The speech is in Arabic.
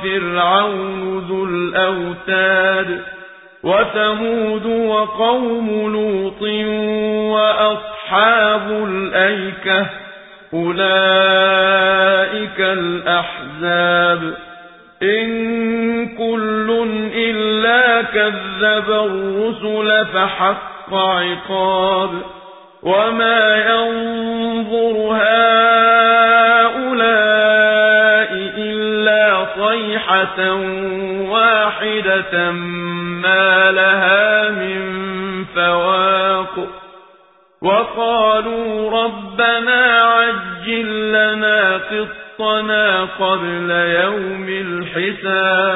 وفرعون ذو الأوتاد وثمود وقوم لوط وأصحاب الأيكة أولئك الأحزاب إن كل إلا كذب الرسل فحق عقاب وما ينظر هؤلاء صيحة واحدة ما لها من فواق وقالوا ربنا عجل لنا قط قسطنا قبل يوم الحساب